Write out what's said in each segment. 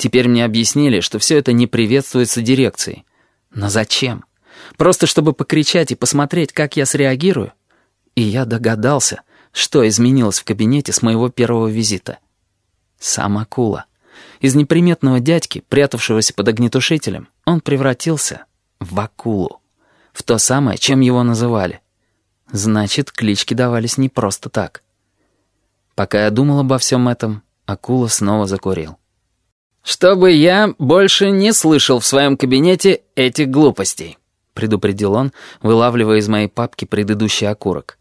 Теперь мне объяснили, что все это не приветствуется дирекцией. Но зачем? Просто чтобы покричать и посмотреть, как я среагирую? И я догадался, что изменилось в кабинете с моего первого визита. Сам акула. Из неприметного дядьки, прятавшегося под огнетушителем, он превратился в акулу. В то самое, чем его называли. Значит, клички давались не просто так. Пока я думал обо всем этом, акула снова закурил. «Чтобы я больше не слышал в своем кабинете этих глупостей», предупредил он, вылавливая из моей папки предыдущий окурок.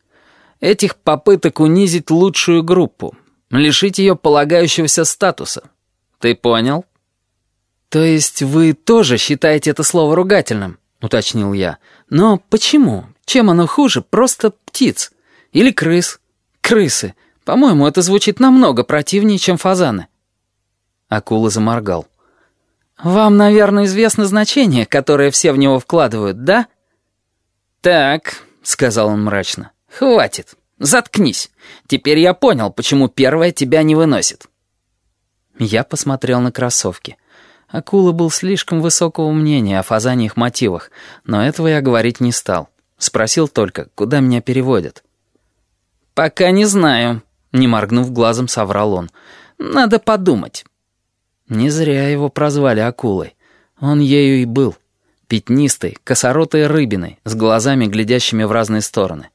«Этих попыток унизить лучшую группу, лишить ее полагающегося статуса. Ты понял?» «То есть вы тоже считаете это слово ругательным?» — уточнил я. «Но почему? Чем оно хуже просто птиц? Или крыс? Крысы. По-моему, это звучит намного противнее, чем фазаны». Акула заморгал. «Вам, наверное, известно значение, которое все в него вкладывают, да?» «Так», — сказал он мрачно, — «хватит. Заткнись. Теперь я понял, почему первая тебя не выносит». Я посмотрел на кроссовки. Акула был слишком высокого мнения о фазаньих мотивах, но этого я говорить не стал. Спросил только, куда меня переводят. «Пока не знаю», — не моргнув глазом, соврал он. «Надо подумать». Не зря его прозвали акулой. Он ею и был. Пятнистой, косоротой рыбиной, с глазами, глядящими в разные стороны.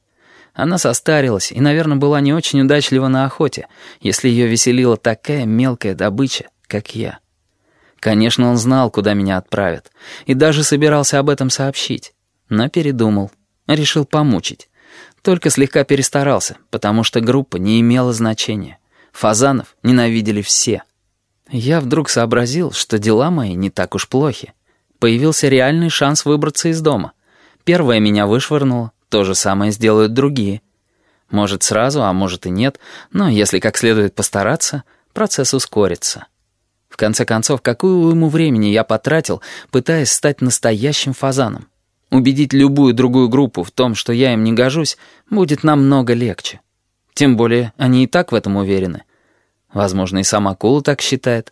Она состарилась и, наверное, была не очень удачлива на охоте, если ее веселила такая мелкая добыча, как я. Конечно, он знал, куда меня отправят, и даже собирался об этом сообщить, но передумал, решил помучить. Только слегка перестарался, потому что группа не имела значения. Фазанов ненавидели все — я вдруг сообразил, что дела мои не так уж плохи. Появился реальный шанс выбраться из дома. Первая меня вышвырнула, то же самое сделают другие. Может, сразу, а может и нет, но если как следует постараться, процесс ускорится. В конце концов, какую ему времени я потратил, пытаясь стать настоящим фазаном? Убедить любую другую группу в том, что я им не гожусь, будет намного легче. Тем более, они и так в этом уверены — Возможно, и сам акула так считает.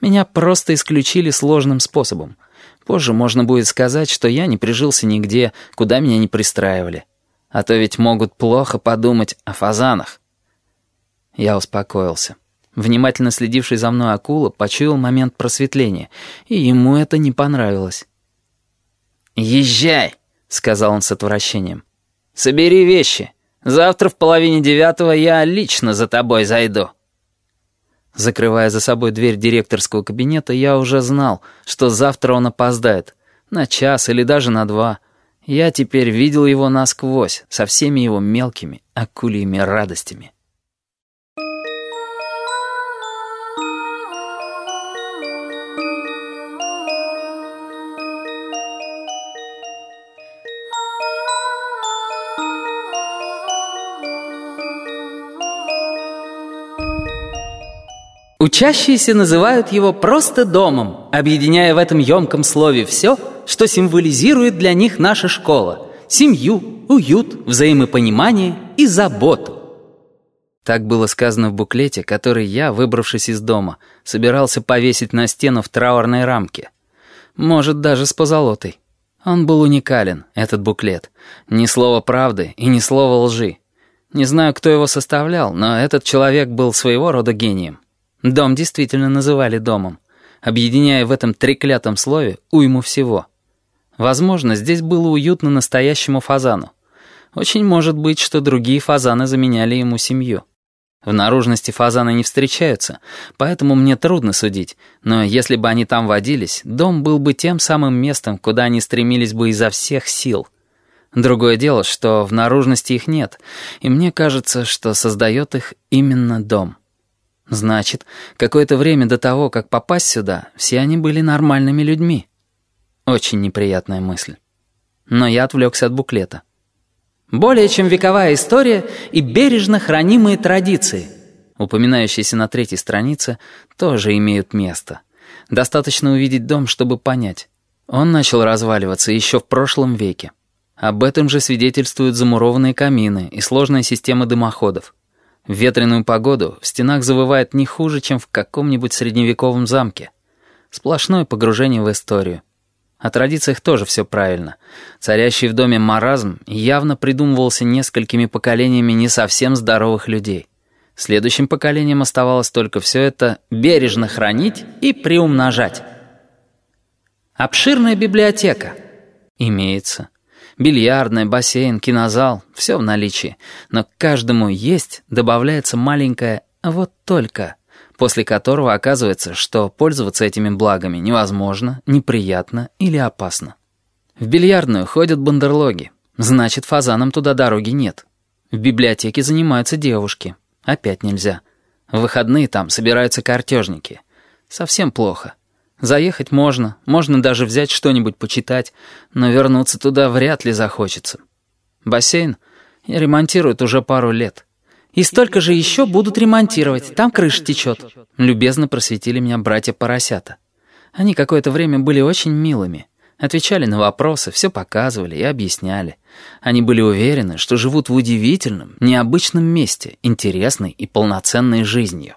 Меня просто исключили сложным способом. Позже можно будет сказать, что я не прижился нигде, куда меня не пристраивали. А то ведь могут плохо подумать о фазанах. Я успокоился. Внимательно следивший за мной акула почуял момент просветления, и ему это не понравилось. «Езжай!» — сказал он с отвращением. «Собери вещи. Завтра в половине девятого я лично за тобой зайду». Закрывая за собой дверь директорского кабинета, я уже знал, что завтра он опоздает. На час или даже на два. Я теперь видел его насквозь, со всеми его мелкими акульями радостями. Учащиеся называют его просто домом, объединяя в этом емком слове все, что символизирует для них наша школа — семью, уют, взаимопонимание и заботу. Так было сказано в буклете, который я, выбравшись из дома, собирался повесить на стену в траурной рамке. Может, даже с позолотой. Он был уникален, этот буклет. Ни слова правды и ни слова лжи. Не знаю, кто его составлял, но этот человек был своего рода гением. Дом действительно называли домом, объединяя в этом треклятом слове уйму всего. Возможно, здесь было уютно настоящему фазану. Очень может быть, что другие фазаны заменяли ему семью. В наружности фазаны не встречаются, поэтому мне трудно судить, но если бы они там водились, дом был бы тем самым местом, куда они стремились бы изо всех сил. Другое дело, что в наружности их нет, и мне кажется, что создает их именно дом. Значит, какое-то время до того, как попасть сюда, все они были нормальными людьми. Очень неприятная мысль. Но я отвлекся от буклета. Более чем вековая история и бережно хранимые традиции. Упоминающиеся на третьей странице тоже имеют место. Достаточно увидеть дом, чтобы понять. Он начал разваливаться еще в прошлом веке. Об этом же свидетельствуют замурованные камины и сложная система дымоходов. В ветреную погоду в стенах завывает не хуже, чем в каком-нибудь средневековом замке. Сплошное погружение в историю. О традициях тоже все правильно. Царящий в доме маразм явно придумывался несколькими поколениями не совсем здоровых людей. Следующим поколениям оставалось только все это бережно хранить и приумножать. Обширная библиотека. Имеется. Бильярдная, бассейн, кинозал — все в наличии. Но к каждому «есть» добавляется маленькое «вот только», после которого оказывается, что пользоваться этими благами невозможно, неприятно или опасно. В бильярдную ходят бандерлоги. Значит, фазанам туда дороги нет. В библиотеке занимаются девушки. Опять нельзя. В выходные там собираются картежники. Совсем плохо. Заехать можно, можно даже взять что-нибудь почитать, но вернуться туда вряд ли захочется. Бассейн ремонтируют уже пару лет. И столько же еще будут ремонтировать, там крыша течет. Любезно просветили меня братья-поросята. Они какое-то время были очень милыми. Отвечали на вопросы, все показывали и объясняли. Они были уверены, что живут в удивительном, необычном месте, интересной и полноценной жизнью.